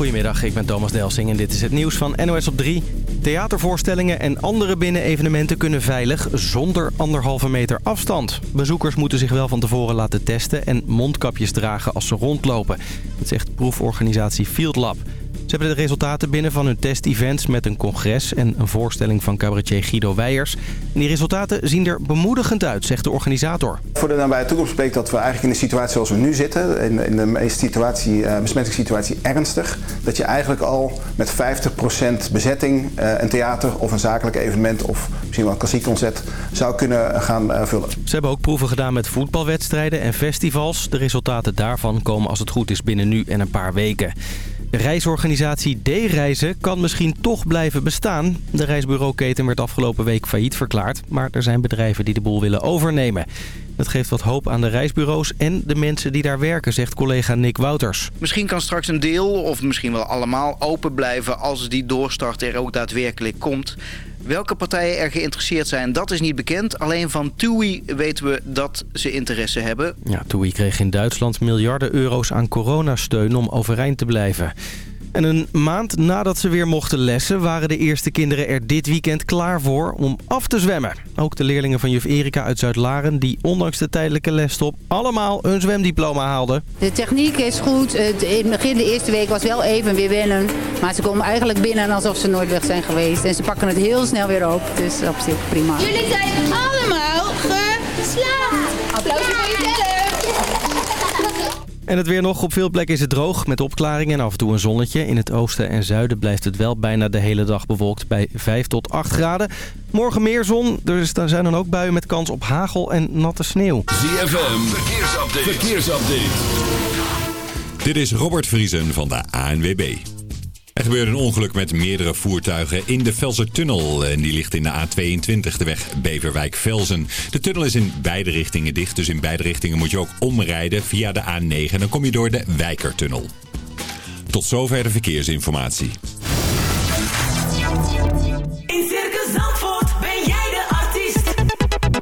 Goedemiddag, ik ben Thomas Delsing en dit is het nieuws van NOS op 3. Theatervoorstellingen en andere binnenevenementen kunnen veilig zonder anderhalve meter afstand. Bezoekers moeten zich wel van tevoren laten testen en mondkapjes dragen als ze rondlopen. Dat zegt proeforganisatie Field Lab. Ze hebben de resultaten binnen van hun test-events met een congres en een voorstelling van cabaretier Guido Weijers. En die resultaten zien er bemoedigend uit, zegt de organisator. Voor de nabije toekomst bleek dat we eigenlijk in de situatie zoals we nu zitten, in, in de meest situatie, uh, besmettingssituatie ernstig, dat je eigenlijk al met 50% bezetting uh, een theater of een zakelijk evenement of misschien wel een klassiek concert zou kunnen gaan uh, vullen. Ze hebben ook proeven gedaan met voetbalwedstrijden en festivals. De resultaten daarvan komen als het goed is binnen nu en een paar weken. Reisorganisatie D-Reizen kan misschien toch blijven bestaan. De reisbureauketen werd afgelopen week failliet verklaard. Maar er zijn bedrijven die de boel willen overnemen. Dat geeft wat hoop aan de reisbureaus en de mensen die daar werken, zegt collega Nick Wouters. Misschien kan straks een deel of misschien wel allemaal open blijven als die doorstart er ook daadwerkelijk komt. Welke partijen er geïnteresseerd zijn, dat is niet bekend. Alleen van TUI weten we dat ze interesse hebben. Ja, TUI kreeg in Duitsland miljarden euro's aan coronasteun om overeind te blijven. En een maand nadat ze weer mochten lessen... waren de eerste kinderen er dit weekend klaar voor om af te zwemmen. Ook de leerlingen van juf Erika uit Zuid-Laren... die ondanks de tijdelijke lesstop allemaal een zwemdiploma haalden. De techniek is goed. in het begin de eerste week was wel even weer wennen. Maar ze komen eigenlijk binnen alsof ze nooit weg zijn geweest. En ze pakken het heel snel weer op. Dus op zich prima. Jullie zijn allemaal geslaagd. En het weer nog. Op veel plekken is het droog met opklaringen en af en toe een zonnetje. In het oosten en zuiden blijft het wel bijna de hele dag bewolkt bij 5 tot 8 graden. Morgen meer zon. Er zijn dan ook buien met kans op hagel en natte sneeuw. ZFM, verkeersupdate. verkeersupdate. Dit is Robert Vriesen van de ANWB. Er gebeurde een ongeluk met meerdere voertuigen in de Velsertunnel. En die ligt in de A22, de weg Beverwijk-Velzen. De tunnel is in beide richtingen dicht, dus in beide richtingen moet je ook omrijden via de A9. En dan kom je door de Wijkertunnel. Tot zover de verkeersinformatie. In Circus Zandvoort ben jij de artiest.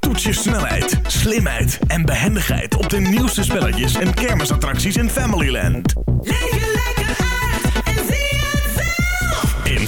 Toets je snelheid, slimheid en behendigheid op de nieuwste spelletjes en kermisattracties in Familyland. Leef lekker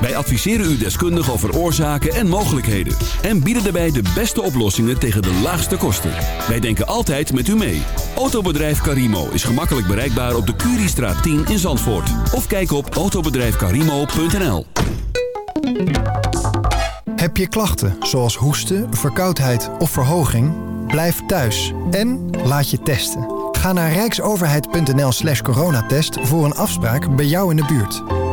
Wij adviseren u deskundig over oorzaken en mogelijkheden. En bieden daarbij de beste oplossingen tegen de laagste kosten. Wij denken altijd met u mee. Autobedrijf Carimo is gemakkelijk bereikbaar op de Curiestraat 10 in Zandvoort. Of kijk op autobedrijfcarimo.nl Heb je klachten zoals hoesten, verkoudheid of verhoging? Blijf thuis en laat je testen. Ga naar rijksoverheid.nl slash coronatest voor een afspraak bij jou in de buurt.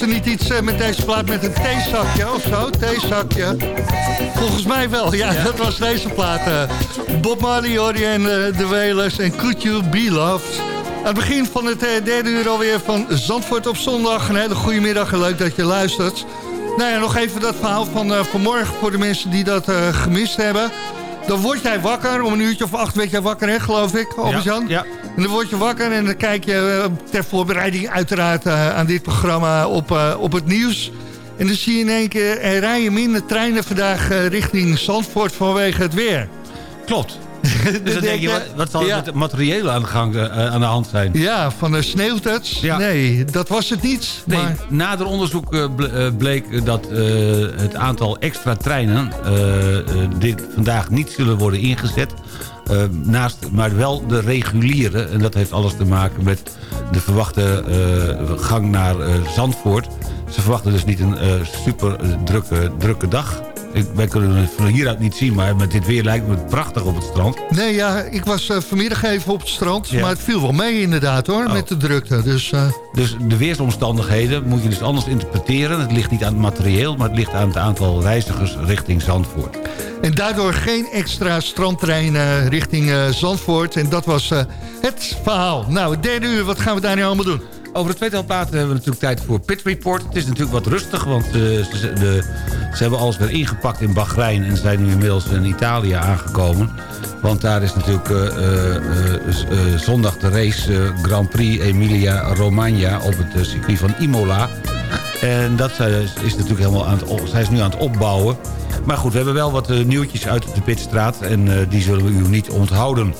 Er niet iets eh, met deze plaat met een theezakje of zo? Theezakje. Volgens mij wel. Ja, dat was deze plaat. eh. Bob Marley je en eh, de Wailers en Could You Be Loved. Aan het begin van het derde uur alweer van Zandvoort op zondag. Een hele goede middag en leuk dat je luistert. Nou ja, nog even dat verhaal van eh, vanmorgen voor de mensen die dat gemist hebben. Dan word jij wakker, om een uurtje of acht werd jij wakker, hè, geloof ik, Albert-Jan? ja. En dan word je wakker en dan kijk je eh, ter voorbereiding uiteraard eh, aan dit programma op, eh, op het nieuws. En dan zie je in één keer, er rijden minder treinen vandaag richting Zandvoort vanwege het weer. Klopt. Dus dan denk je, wat- wat zal Ja. met het materiële aan de, gang, aan de hand zijn? Ja, van de sneeuwt Ja. Nee, dat was het niet. Nee, Maar, nader onderzoek ble- bleek dat het aantal extra treinen dit vandaag niet zullen worden ingezet. Eh, naast, maar wel de reguliere. En dat heeft alles te maken met de verwachte eh, gang naar eh, Zandvoort. Ze verwachten dus niet een super drukke, drukke dag. Ik, wij kunnen het van hieruit niet zien, maar met dit weer lijkt me het prachtig op het strand. nee, ja, ik was eh, vanmiddag even op het strand. Ja. Maar het viel wel mee inderdaad hoor, Oh. met de drukte. Dus eh, Dus de weersomstandigheden moet je dus anders interpreteren. Het ligt niet aan het materieel, maar het ligt aan het aantal reizigers richting Zandvoort. En daardoor geen extra strandtrein eh, richting Zandvoort. En dat was het verhaal. Nou, het derde uur, wat gaan we daar nu allemaal doen? Over het tweetal praten hebben we natuurlijk tijd voor Pit Report. Het is natuurlijk wat rustig, want eh, ze, de, ze hebben alles weer ingepakt in Bahrein... en zijn nu inmiddels in Italië aangekomen. Want daar is natuurlijk eh, eh, zondag de race Grand Prix Emilia Romagna... op het circuit van Imola. En dat is natuurlijk helemaal aan het... Zij is nu aan het opbouwen. Maar goed, we hebben wel wat nieuwtjes uit de Pitstraat... en die zullen we u niet onthouden.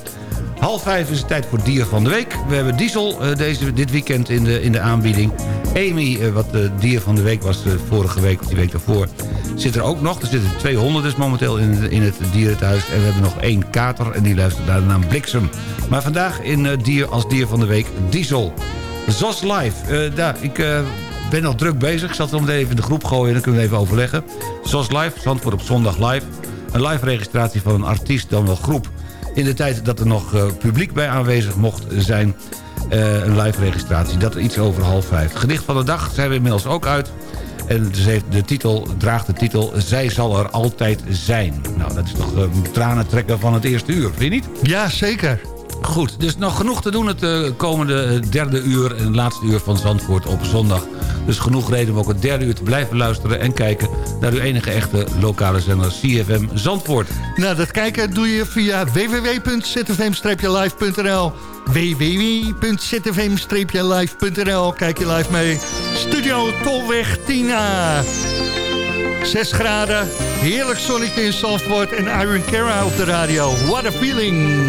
Half vijf is het tijd voor dier van de week. We hebben Diesel eh, deze, dit weekend in de, in de aanbieding. Amy, eh, wat de dier van de week was eh, vorige week of die week daarvoor... zit er ook nog. Er zitten twee honden dus momenteel in, in het dierenthuis. En we hebben nog één kater en die luistert naar de naam Bliksem. Maar vandaag in eh, dier, als dier van de week Diesel. Zos Live. Eh, daar, ik eh, ben al druk bezig. Ik zal het meteen even in de groep gooien en dan kunnen we even overleggen. Zos Live, Zandvoort op zondag live. Een live registratie van een artiest dan wel groep. In de tijd dat er nog eh, publiek bij aanwezig mocht zijn. eh, een live registratie. Dat iets over half vijf. Gedicht van de dag zijn we inmiddels ook uit. En dus heeft de titel, draagt de titel Zij zal er altijd zijn. Nou, dat is toch eh, een tranentrekker van het eerste uur, vind je niet? Ja, zeker. Goed, dus nog genoeg te doen het eh, komende eh, derde uur... en laatste uur van Zandvoort op zondag. Dus genoeg reden om ook het derde uur te blijven luisteren... en kijken naar uw enige echte lokale zender CFM Zandvoort. Nou, dat kijken doe je via www.zfm-live.nl www.zfm-live.nl Kijk je live mee. Studio Tolweg Tina. 6 graden, heerlijk zonnetje in Zandvoort en Iron Cara op de radio. What a feeling.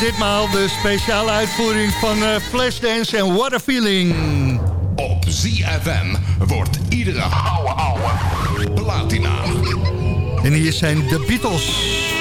ditmaal de speciale uitvoering van eh, Flashdance en What a Feeling. Op ZFM wordt iedere ouwe ouwe platina. En hier zijn de Beatles.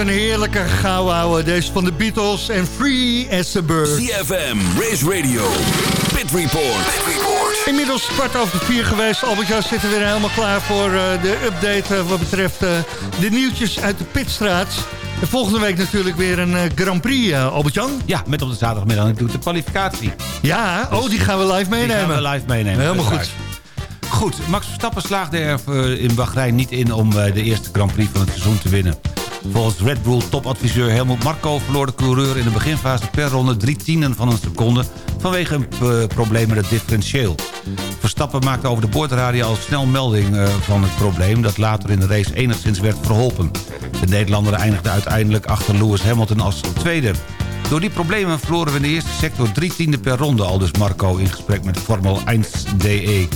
Een heerlijke gauwouwe. Deze van de Beatles en Free as a Bird. CFM, Race Radio, Pit Report. Inmiddels kwart over vier geweest. Albert-Jan zit er weer helemaal klaar voor eh, de update eh, wat betreft eh, de nieuwtjes uit de Pitstraat. En volgende week natuurlijk weer een Grand Prix, eh, Albert-Jan. Ja, met op de zaterdagmiddag natuurlijk de kwalificatie. Ja, oh, die gaan we live meenemen. Die gaan we live meenemen. Helemaal goed. Goed, Max Verstappen slaagde er in Bahrein niet in om eh, de eerste Grand Prix van het seizoen te winnen. Volgens Red Bull topadviseur Helmut Marko verloor de coureur in de beginfase per ronde drie tienden van een seconde vanwege een eh, probleem met het differentieel. Verstappen maakte over de boordradio al snel melding eh, van het probleem dat later in de race enigszins werd verholpen. De Nederlander eindigde uiteindelijk achter Lewis Hamilton als tweede. Door die problemen verloren we in de eerste sector drie tiende per ronde... al dus Marco in gesprek met Formel 1 DE.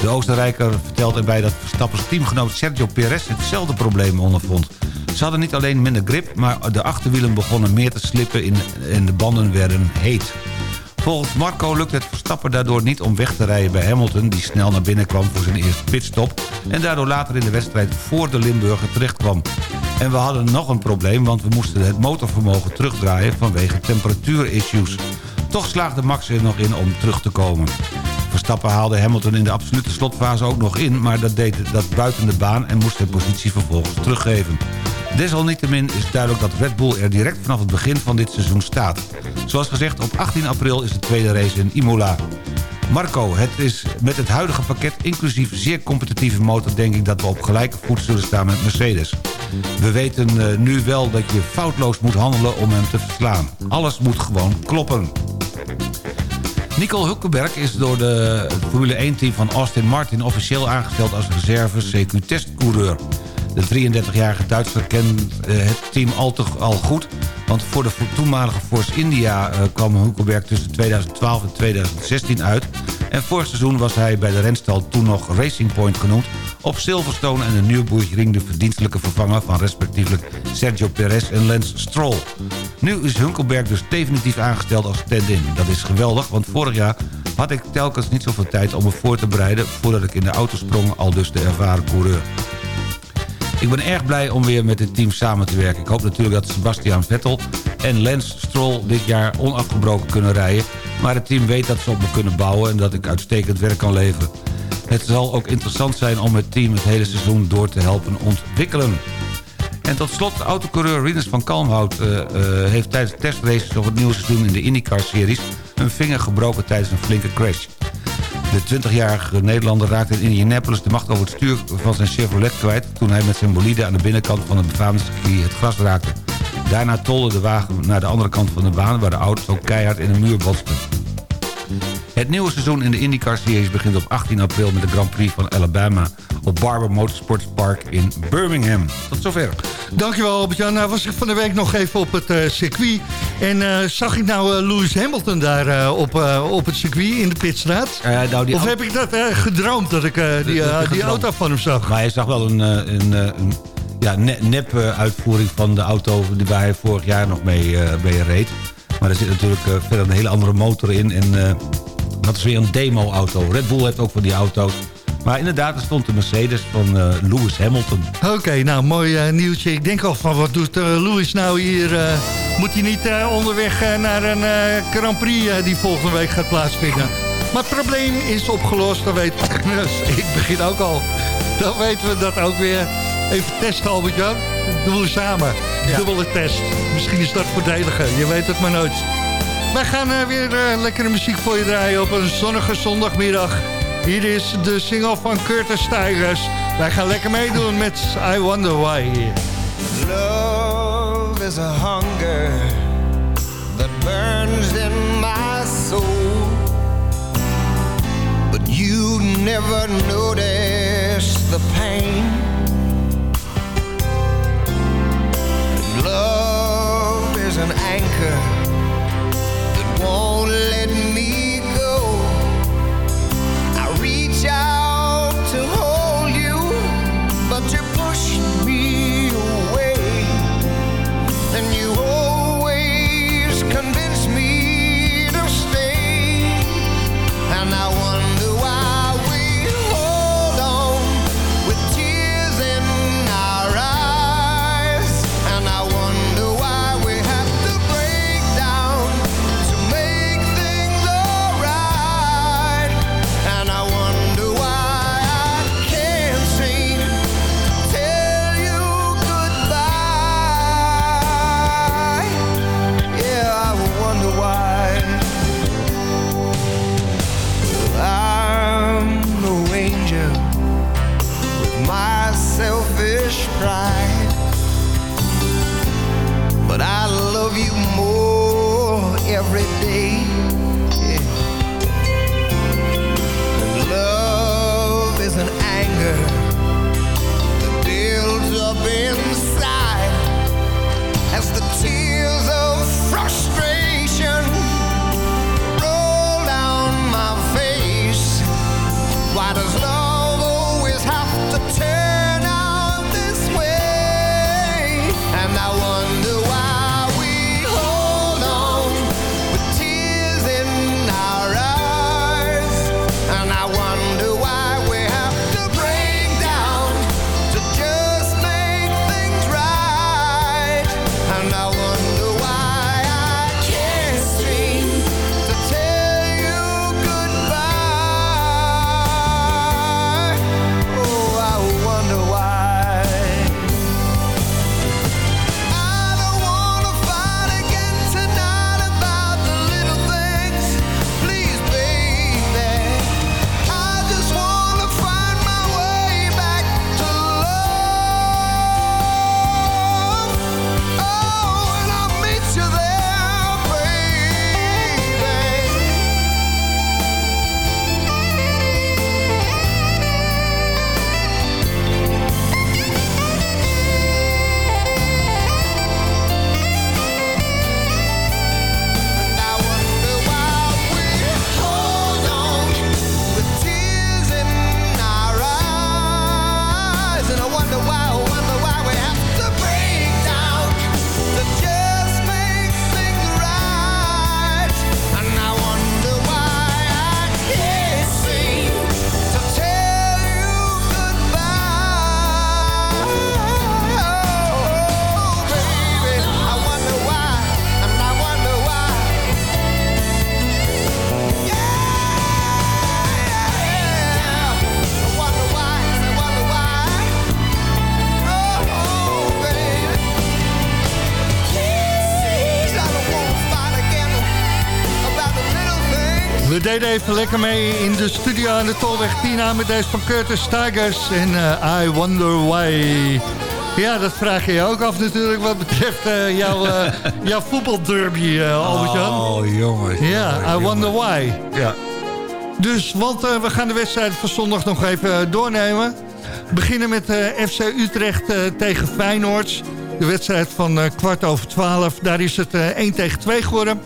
De Oostenrijker vertelt erbij dat Verstappens teamgenoot Sergio Perez hetzelfde probleem ondervond. Ze hadden niet alleen minder grip, maar de achterwielen begonnen meer te slippen en de banden werden heet. Volgens Marco lukt het Verstappen daardoor niet om weg te rijden bij Hamilton... die snel naar binnen kwam voor zijn eerste pitstop... en daardoor later in de wedstrijd voor de Limburger terechtkwam. En we hadden nog een probleem, want we moesten het motorvermogen terugdraaien... vanwege temperatuurissues. Toch slaagde Max er nog in om terug te komen. Verstappen haalde Hamilton in de absolute slotfase ook nog in... maar dat deed dat buiten de baan en moest zijn positie vervolgens teruggeven. Desalniettemin is duidelijk dat Red Bull er direct vanaf het begin van dit seizoen staat. Zoals gezegd, op 18 april is de tweede race in Imola. Marco, het is met het huidige pakket inclusief zeer competitieve motor... denk ik dat we op gelijke voet zullen staan met Mercedes. We weten eh, nu wel dat je foutloos moet handelen om hem te verslaan. Alles moet gewoon kloppen. Nico Hulkenberg is door de Formule 1-team van Austin Martin... officieel aangesteld als reserve CQ-testcoureur. De 33-jarige Duitser kent eh, het team al, al goed... want voor de toenmalige Force India eh, kwam Hulkenberg tussen 2012 en 2016 uit... en vorig seizoen was hij bij de renstal toen nog Racing Point genoemd... op Silverstone en de Nürburgring de verdienstelijke vervanger... van respectievelijk Sergio Perez en Lance Stroll. Nu is Hulkenberg dus definitief aangesteld als stand-in. Dat is geweldig, want vorig jaar had ik telkens niet zoveel tijd om me voor te bereiden... voordat ik in de auto sprong, al dus de ervaren coureur. Ik ben erg blij om weer met dit team samen te werken. Ik hoop natuurlijk dat Sebastian Vettel en Lance Stroll dit jaar onafgebroken kunnen rijden. Maar het team weet dat ze op me kunnen bouwen en dat ik uitstekend werk kan leveren. Het zal ook interessant zijn om het team het hele seizoen door te helpen ontwikkelen. En tot slot, autocoureur Rinus van Kalmhout uh, uh, heeft tijdens testraces op het nieuwe seizoen in de IndyCar-series een vinger gebroken tijdens een flinke crash. De 20-jarige Nederlander raakte in Indianapolis de macht over het stuur van zijn Chevrolet kwijt... toen hij met zijn bolide aan de binnenkant van het befaamde circuit het gras raakte. Daarna tolde de wagen naar de andere kant van de baan... waar de auto's ook keihard in een muur botsten. Het nieuwe seizoen in de IndyCar Series begint op 18 april... met de Grand Prix van Alabama op Barber Motorsports Park in Birmingham. Tot zover. Dankjewel Albert-Jan. Nou was ik van de week nog even op het uh, circuit. En uh, zag ik nou uh, Lewis Hamilton daar uh, op, op het circuit in de pitstraat? nou, die of heb ik dat gedroomd dat ik die, die auto van hem zag? Maar hij zag wel een, een, een ja, nep uitvoering van de auto waar hij vorig jaar nog mee, mee reed. Maar er zit natuurlijk verder een hele andere motor in. En dat is weer een demo-auto. Red Bull heeft ook van die auto's. Maar inderdaad, er stond de Mercedes van uh, Lewis Hamilton. Oké, okay, nou, mooi uh, nieuwtje. Ik denk al van, wat doet uh, Lewis nou hier? moet hij niet onderweg naar een Grand Prix die volgende week gaat plaatsvinden? Maar het probleem is opgelost, dan weet ik begin ook al. Dan weten we dat ook weer. Even testen, Albert-Jan. Doen we samen. Ja. Dubbele test. Misschien is dat voordeliger, je weet het maar nooit. Wij gaan weer lekkere muziek voor je draaien op een zonnige zondagmiddag. Hier is de single van Curtis Tigers. Wij gaan lekker meedoen met I Wonder Why. Love is a hunger that burns in my soul. But you never notice the pain. Love is an anchor won't let deden even lekker mee in de studio aan de Tolweg Tina met deze van Curtis Tigers en eh, I Wonder Why. Ja, dat vraag je je ook af natuurlijk wat betreft eh, jouw, eh, jouw voetbalderby, Albert-Jan. Oh, jongens. Ja, I. Wonder Why. Ja. Dus, want we gaan de wedstrijd van zondag nog even doornemen. We beginnen met FC Utrecht tegen Feyenoord. De wedstrijd van kwart over twaalf. Daar is het eh 1 tegen 2 geworden.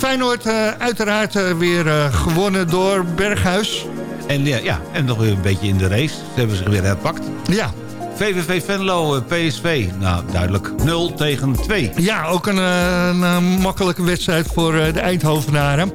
Feyenoord eh, uiteraard eh, weer eh, gewonnen door Berghuis. En, ja, ja, en nog weer een beetje in de race. Ze hebben zich weer herpakt. Ja. VVV Venlo, PSV. Nou, duidelijk. 0 tegen 2. Ja, ook een, een, makkelijke wedstrijd voor de Eindhovenaren.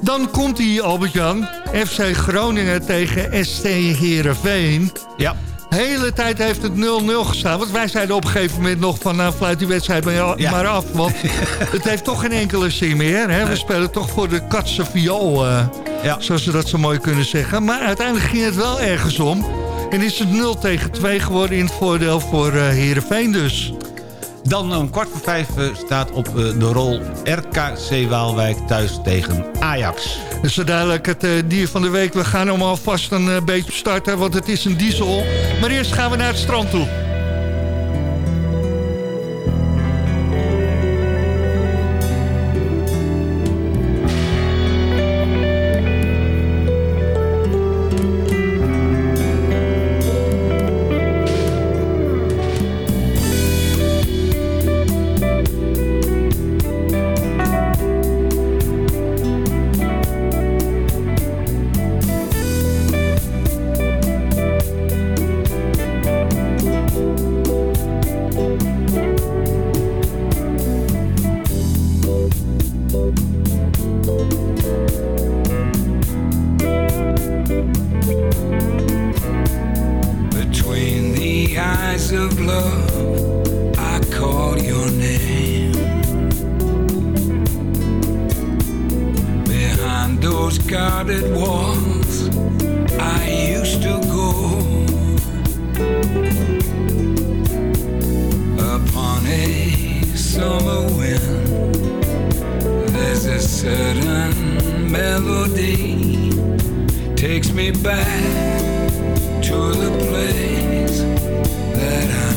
Dan komt hij, Albert-Jan. FC Groningen tegen ST Heerenveen. Ja. De hele tijd heeft het 0-0 gestaan. Want wij zeiden op een gegeven moment nog van... nou, fluit die wedstrijd maar, Ja. maar af. Want het heeft toch geen enkele zin meer. Hè? We Nee. spelen toch voor de katse viool. eh, Ja. Zoals ze dat zo mooi kunnen zeggen. Maar uiteindelijk ging het wel ergens om. En is het 0 tegen 2 geworden in het voordeel voor eh Heerenveen dus. Dan om kwart voor vijf eh, staat op eh, de rol RKC Waalwijk thuis tegen Ajax. Dus zo duidelijk het eh, dier van de week. We gaan hem alvast een beetje starten, want het is een diesel. Maar eerst gaan we naar het strand toe. Takes me back to the place that I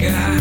Yeah.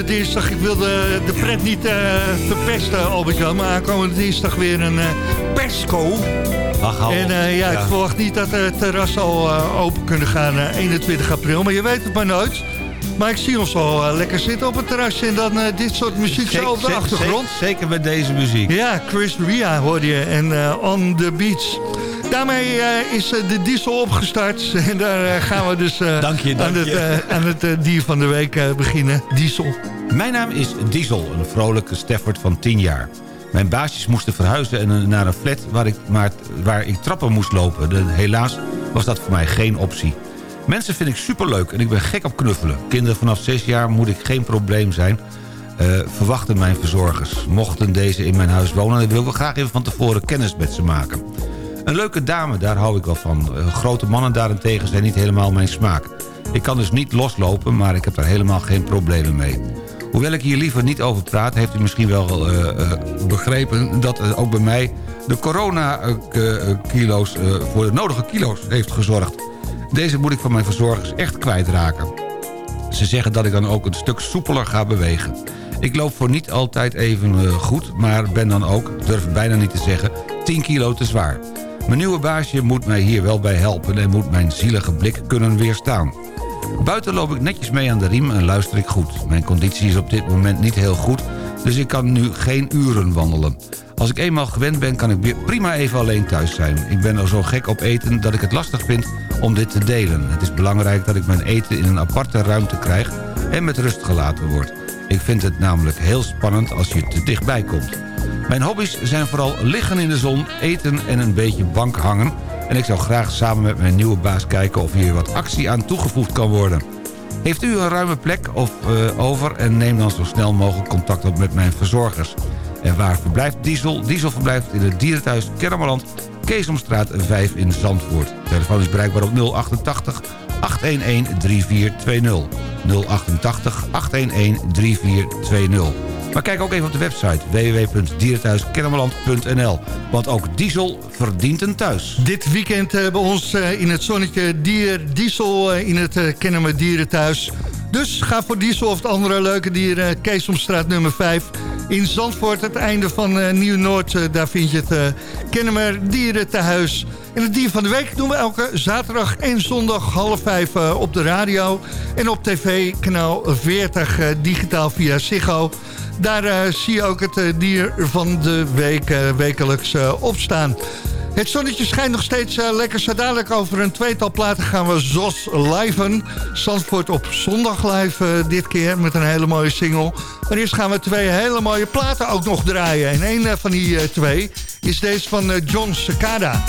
Aankomende dinsdag, ik wil de, pret niet eh, verpesten, Albert-Jan, maar aankomende dinsdag weer een eh, persco. Ach, En eh, ja, Ja. ik verwacht niet dat de terrassen al open kunnen gaan eh, 21 april, maar je weet het maar nooit. Maar ik zie ons al lekker zitten op het terrasje en dan dit soort muziek zo op de zeker- achtergrond. zeker- Zeker met deze muziek. Ja, Chris Ria hoorde je en On The Beach. Daarmee eh, is eh, de diesel opgestart en daar eh, gaan we dus Dank je, dank aan het, je. aan het dier van de week beginnen. Diesel. Mijn naam is Diesel, een vrolijke Stafford van 10 jaar. Mijn baasjes moesten verhuizen en, naar een flat waar ik, maar, waar ik trappen moest lopen. Helaas was dat voor mij geen optie. Mensen vind ik superleuk en ik ben gek op knuffelen. Kinderen vanaf 6 jaar moet ik geen probleem zijn... verwachten mijn verzorgers. Mochten deze in mijn huis wonen... dan wil ik wel graag even van tevoren kennis met ze maken. Een leuke dame, daar hou ik wel van. Eh, grote mannen daarentegen zijn niet helemaal mijn smaak. Ik kan dus niet loslopen, maar ik heb daar helemaal geen problemen mee. Hoewel ik hier liever niet over praat... heeft u misschien wel eh, eh, begrepen dat ook bij mij... de corona-kilo's voor de nodige kilo's heeft gezorgd. Deze moet ik van mijn verzorgers echt kwijtraken. Ze zeggen dat ik dan ook een stuk soepeler ga bewegen. Ik loop voor niet altijd even goed, maar ben dan ook, durf bijna niet te zeggen, 10 kilo te zwaar. Mijn nieuwe baasje moet mij hier wel bij helpen en moet mijn zielige blik kunnen weerstaan. Buiten loop ik netjes mee aan de riem en luister ik goed. Mijn conditie is op dit moment niet heel goed, dus ik kan nu geen uren wandelen. Als ik eenmaal gewend ben, kan ik prima even alleen thuis zijn. Ik ben er zo gek op eten dat ik het lastig vind om dit te delen. Het is belangrijk dat ik mijn eten in een aparte ruimte krijg en met rust gelaten wordt. Ik vind het namelijk heel spannend als je te dichtbij komt. Mijn hobby's zijn vooral liggen in de zon, eten en een beetje bank hangen. En ik zou graag samen met mijn nieuwe baas kijken of hier wat actie aan toegevoegd kan worden. Heeft u een ruime plek of, eh, over en neem dan zo snel mogelijk contact op met mijn verzorgers. En waar verblijft Diesel? Diesel verblijft in het dierenthuis Kennemerland, Keesomstraat 5 in Zandvoort. Telefoon is bereikbaar op 088 811 3420. 088 811 3420. Maar kijk ook even op de website www.dierenthuiskennemerland.nl. Want ook Diesel verdient een thuis. Dit weekend eh, bij ons eh, in het zonnetje dier Diesel eh, in het Kennemer Dierenthuis. Dus ga voor Diesel of het andere leuke dier Keesomstraat nummer 5 in Zandvoort. Het einde van Nieuw-Noord, daar vind je het Kennemer Dierentehuis. En het dier van de week doen we elke zaterdag en zondag half vijf op de radio. En op tv kanaal 40 uh, digitaal via Ziggo. Daar uh, zie je ook het uh, dier van de week uh, wekelijks opstaan. Het zonnetje schijnt nog steeds lekker. Zo dadelijk over een tweetal platen gaan we Zos liven. Zandvoort op zondag live dit keer met een hele mooie single. Maar eerst gaan we twee hele mooie platen ook nog draaien. En een van die twee is deze van John Cicada.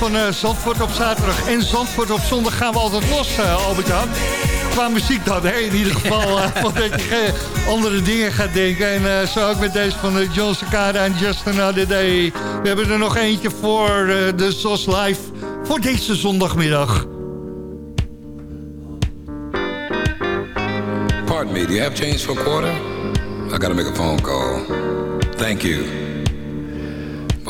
Van eh, Zandvoort op zaterdag en Zandvoort op zondag gaan we altijd los, eh Albert-Jan. Qua muziek dan, hè? in ieder geval. eh, voordat je geen andere dingen gaat denken. En eh, zo ook met deze van eh, John Cicada en Just Another Day. We hebben er nog eentje voor eh, de SOS Live voor deze zondagmiddag. Pardon me, do you have change for a quarter? I gotta make a phone call. Thank you.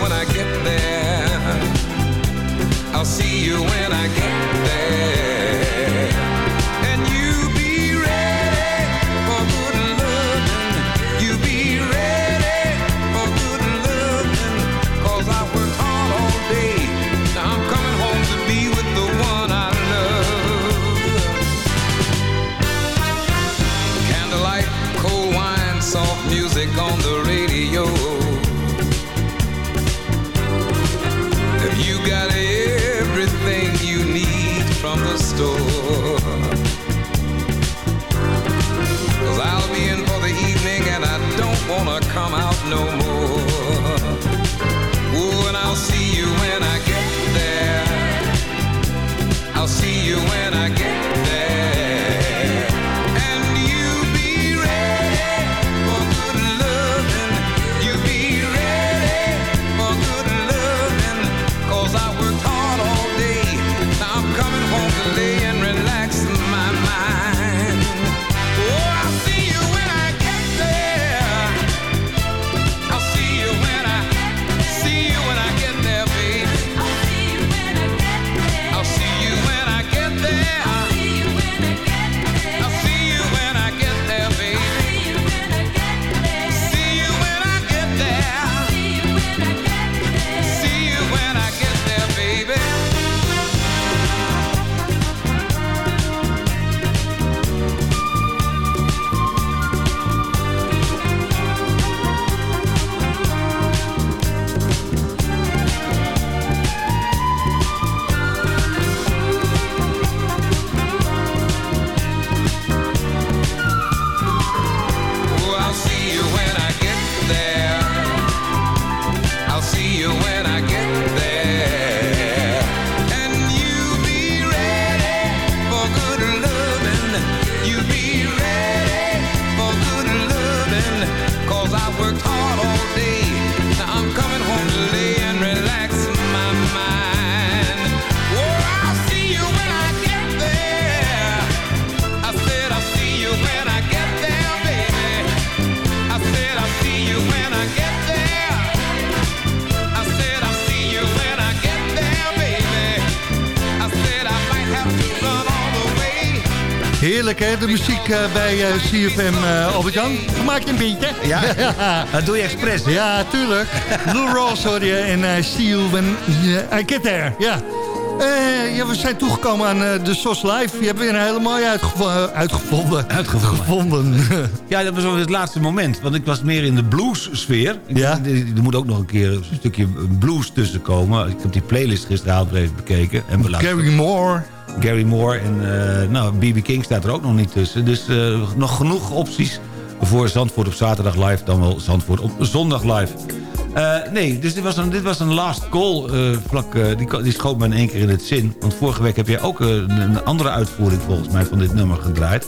when I get there. I'll see you when I hè, de muziek eh, bij eh, CFM, eh Albert-Jan. Maak je een beetje? Ja, dat doe je expres. Ja, tuurlijk. Lou Ross hoor je en I see you when I get there. Ja. Ja, we zijn toegekomen aan eh, de SOS Live. Je hebt weer een hele mooie uitgevo- eh, uitgevonden. Uitgevonden. Ja, dat was wel het laatste moment. Want ik was meer in de blues-sfeer. Ja. Er moet ook nog een keer een stukje blues tussen komen. Ik heb die playlist gisteravond even bekeken. En beluisterd. Gary Moore. Gary Moore en uh, nou, B.B. King staat er ook nog niet tussen. Dus nog genoeg opties voor Zandvoort op zaterdag live... dan wel Zandvoort op zondag live. Uh, nee, dus dit was een, dit was een last call uh, vlak. Uh, die, die schoot me in één keer in het zin. Want vorige week heb jij ook een, een, andere uitvoering volgens mij van dit nummer gedraaid.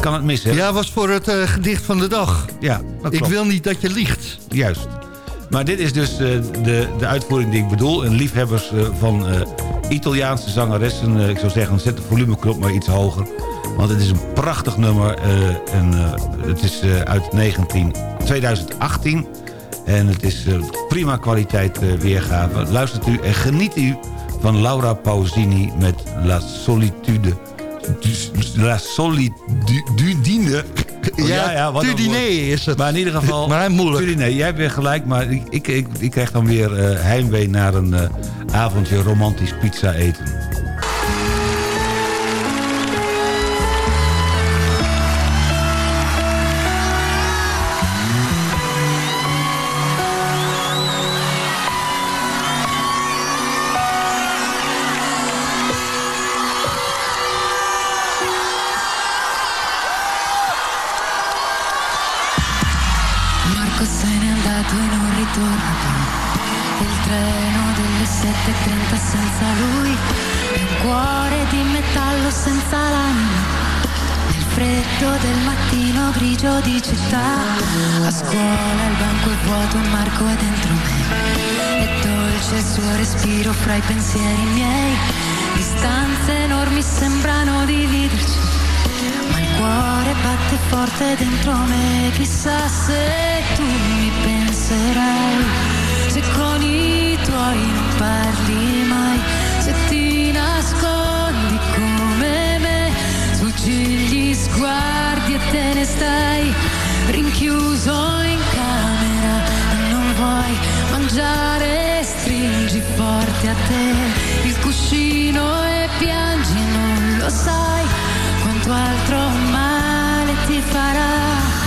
Kan het missen? Ja, was voor het gedicht van de dag. Ja, Ik wil niet dat je liegt. Juist. Maar dit is dus de, de uitvoering die ik bedoel. En liefhebbers van Italiaanse zangeressen, ik zou zeggen, zet de volumeknop maar iets hoger. Want het is een prachtig nummer. eh, en, eh, het is eh, uit 19, 2018. En het is eh, prima kwaliteit eh, weergave. Luistert u en geniet u van Laura Pausini met La Solitude. Dus- La Solitude. Ja, wat een Tudiné woord. is het. Maar in ieder geval... Maar moeilijk. Tudiné, jij hebt weer gelijk, maar ik, ik, ik, ik krijg dan weer eh, heimwee naar een avondje romantisch pizza eten. Città. A scuola il banco è vuoto, Marco è dentro me. È dolce il suo respiro fra i pensieri miei. Distanze enormi sembrano dividerci. Ma il cuore batte forte dentro me, chissà se tu mi penserai, se con i tuoi non parli mai, se ti nascondi come me, sfuggi gli sguardi e te ne stai rinchiuso in camera e non vuoi mangiare, stringi forte a te. Il cuscino e piangi, non lo sai quanto altro male ti farà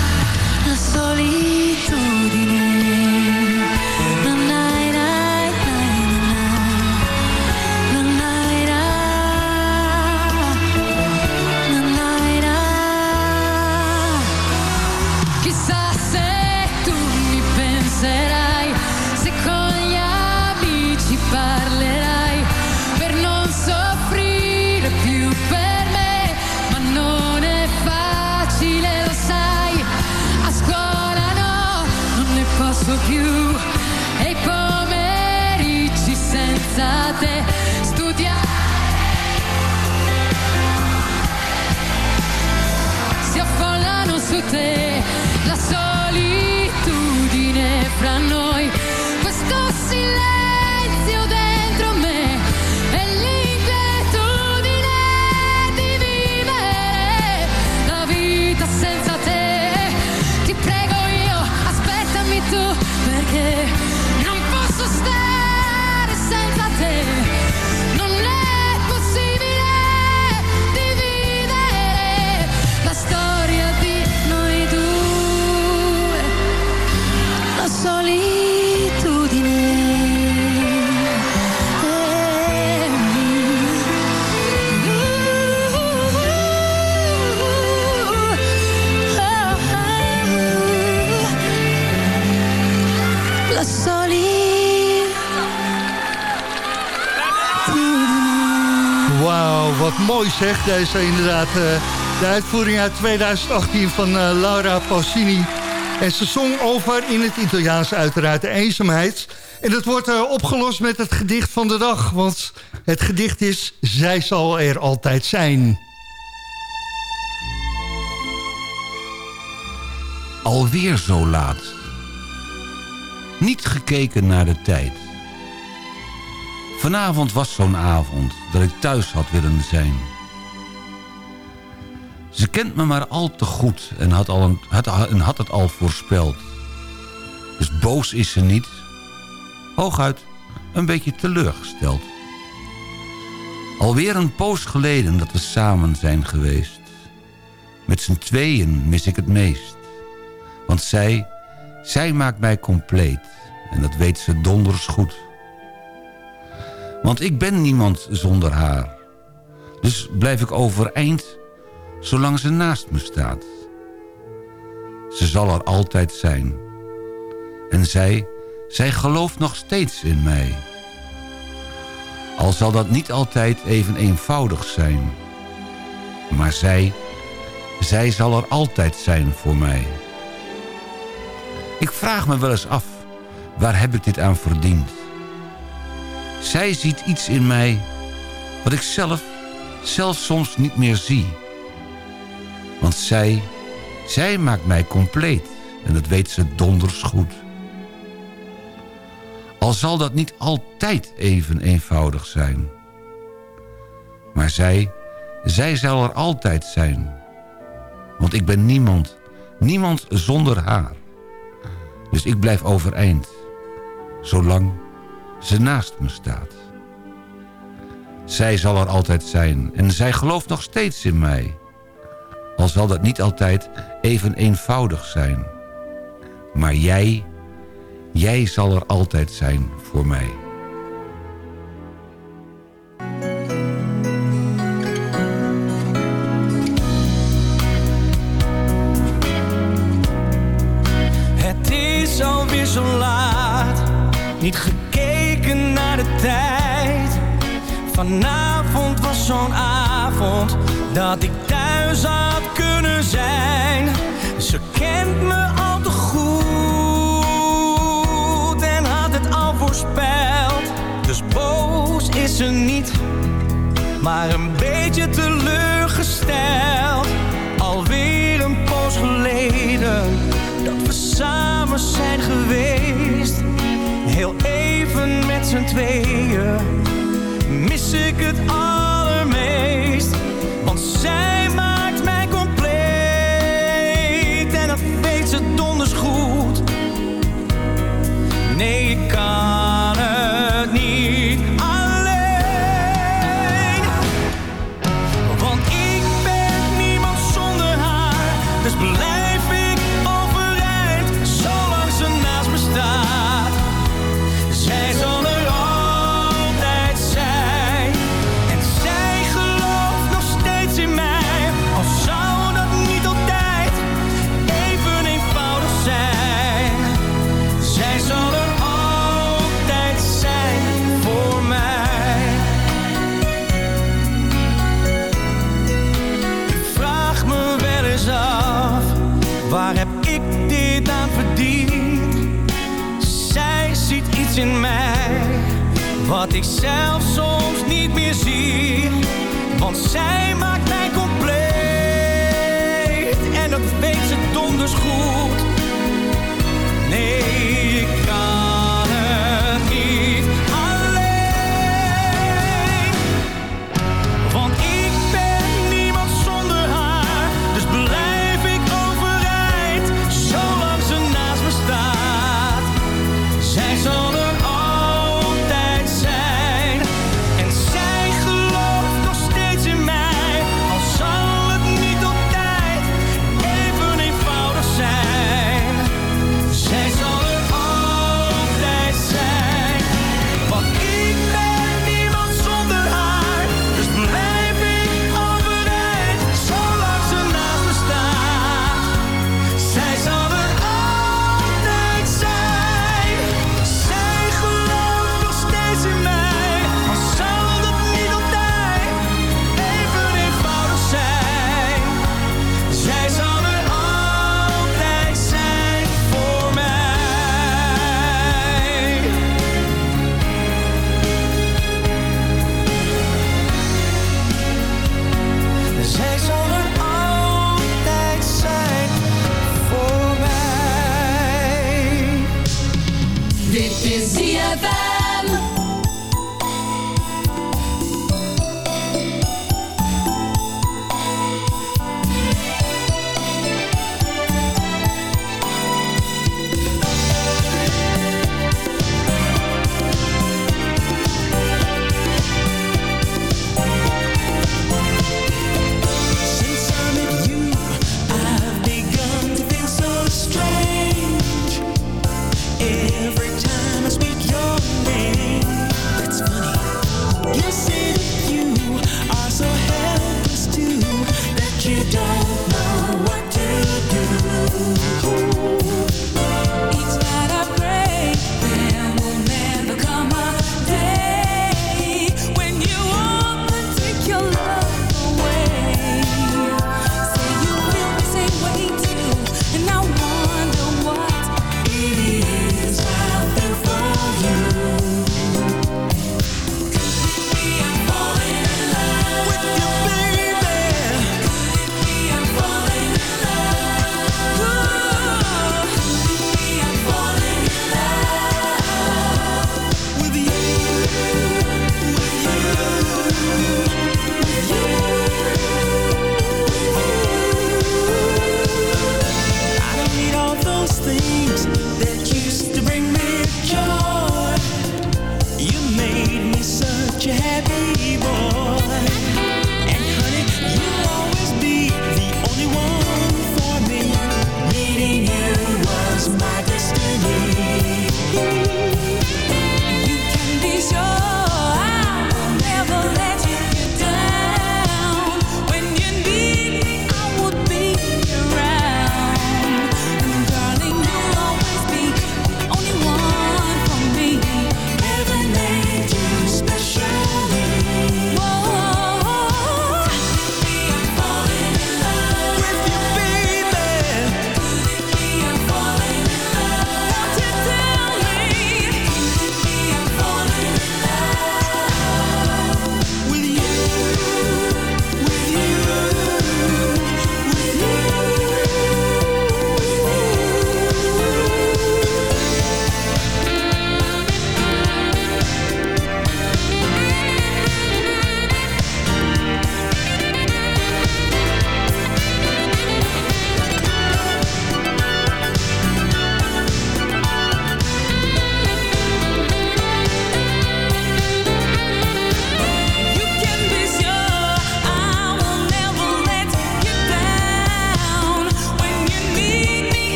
mooi zeg. Deze inderdaad eh, de uitvoering uit 2018 van eh, Laura Pausini. En ze zong over in het Italiaans uiteraard de eenzaamheid. En dat wordt eh, opgelost met het gedicht van de dag. Want het gedicht is Zij zal er altijd zijn. Alweer zo laat. Niet gekeken naar de tijd. Vanavond was zo'n avond dat ik thuis had willen zijn. Ze kent me maar al te goed en had, al een, had, had het al voorspeld. Dus boos is ze niet. Hooguit een beetje teleurgesteld. Alweer een poos geleden dat we samen zijn geweest. Met z'n tweeën mis ik het meest. Want zij, zij maakt mij compleet. En dat weet ze donders goed. Want ik ben niemand zonder haar. Dus blijf ik overeind zolang ze naast me staat. Ze zal er altijd zijn. En zij, zij gelooft nog steeds in mij. Al zal dat niet altijd even eenvoudig zijn. Maar zij, zij zal er altijd zijn voor mij. Ik vraag me wel eens af, waar heb ik dit aan verdiend? Zij ziet iets in mij wat ik zelf, zelf soms niet meer zie. Want zij, zij maakt mij compleet. En dat weet ze donders goed. Al zal dat niet altijd even eenvoudig zijn. Maar zij, zij zal er altijd zijn. Want ik ben niemand, niemand zonder haar. Dus ik blijf overeind, zolang ze naast me staat. Zij zal er altijd zijn en zij gelooft nog steeds in mij. Al zal dat niet altijd even eenvoudig zijn. Maar jij, jij zal er altijd zijn voor mij. Het is alweer zo laat, niet gekeken naar de tijd. Vanavond was zo'n avond dat ik thuis had zijn. Ze kent me al te goed en had het al voorspeld. Dus boos is ze niet, maar een beetje teleurgesteld. Alweer een poos geleden dat we samen zijn geweest. Heel even met z'n tweeën mis ik het allermeest. Want zij ZFM.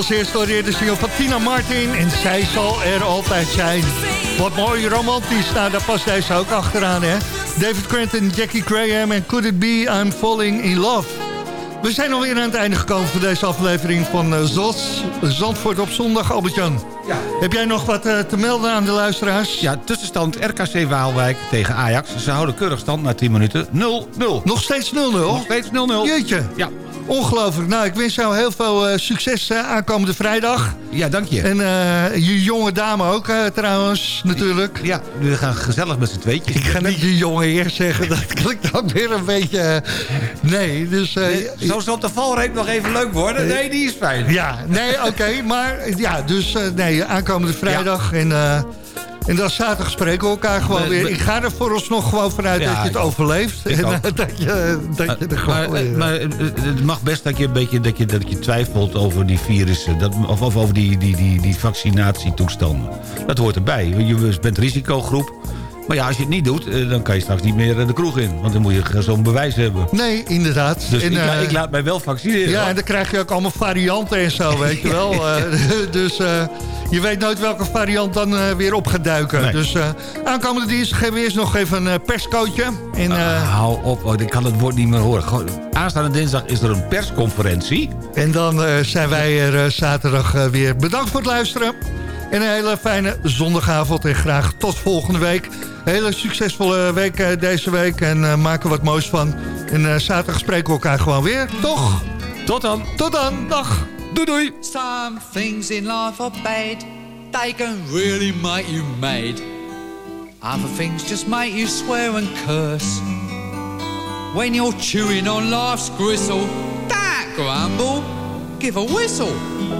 Als eerste je de single van Tina Martin en zij zal er altijd zijn. Wat mooi romantisch, nou daar past deze ook achteraan hè. David Cranton, Jackie Graham en Could It Be I'm Falling In Love. We zijn alweer aan het einde gekomen van deze aflevering van uh, Zos, Zandvoort op zondag, Albert-Jan. Ja. Heb jij nog wat eh, te melden aan de luisteraars? Ja, tussenstand RKC Waalwijk tegen Ajax. Ze houden keurig stand na 10 minuten 0-0. Nog steeds 0-0? Nog steeds 0-0. Jeetje. Ja. Ongelooflijk. Nou, ik wens jou heel veel eh, succes eh, aankomende vrijdag. Ja, dank je. En eh, je jonge dame ook trouwens, natuurlijk. Ja, we gaan gezellig met z'n tweetjes. Ik ga niet je jonge heer zeggen, dat klinkt ook weer een beetje... nee, dus... eh, Zo zal de valreep nog even leuk worden. Nee, die is fijn. Ja, nee, oké. maar ja, dus nee, aankomende vrijdag. En, eh, en dan zaterdag spreken we elkaar gewoon We- weer. we- Ik ga er vooralsnog gewoon vanuit Ja, dat je het overleeft. En eh, dat je, dat je er gewoon Maar, weer- maar eh, het mag best dat je een beetje dat je, dat je twijfelt over die virussen. Dat, of, of over die, die, die, die vaccinatietoestanden. Dat hoort erbij. Je bent risicogroep. Maar ja, als je het niet doet, eh, dan kan je straks niet meer eh, de kroeg in. Want dan moet je zo'n bewijs hebben. Nee, inderdaad. Dus En, ik, eh, ik laat mij wel vaccineren. Ja, en dan krijg je ook allemaal varianten en zo, weet je wel. Dus je weet nooit welke variant dan weer op gaat duiken. Nee. Dus aankomende dinsdag geven we eerst nog even een perscootje. En, Ah, hou op, oh, ik kan het woord niet meer horen. Aanstaande dinsdag is er een persconferentie. en dan zijn wij er zaterdag weer. Bedankt voor het luisteren. En een hele fijne zondagavond en graag tot volgende week. Een hele succesvolle week eh, deze week en eh, maken er wat moois van. En eh, zaterdag spreken we elkaar gewoon weer, toch? Tot dan. Tot dan, dag. Doei doei. Some things in life are bad. They can really make you mad. Other things just make you swear and curse. When you're chewing on life's gristle, don't grumble, give a whistle.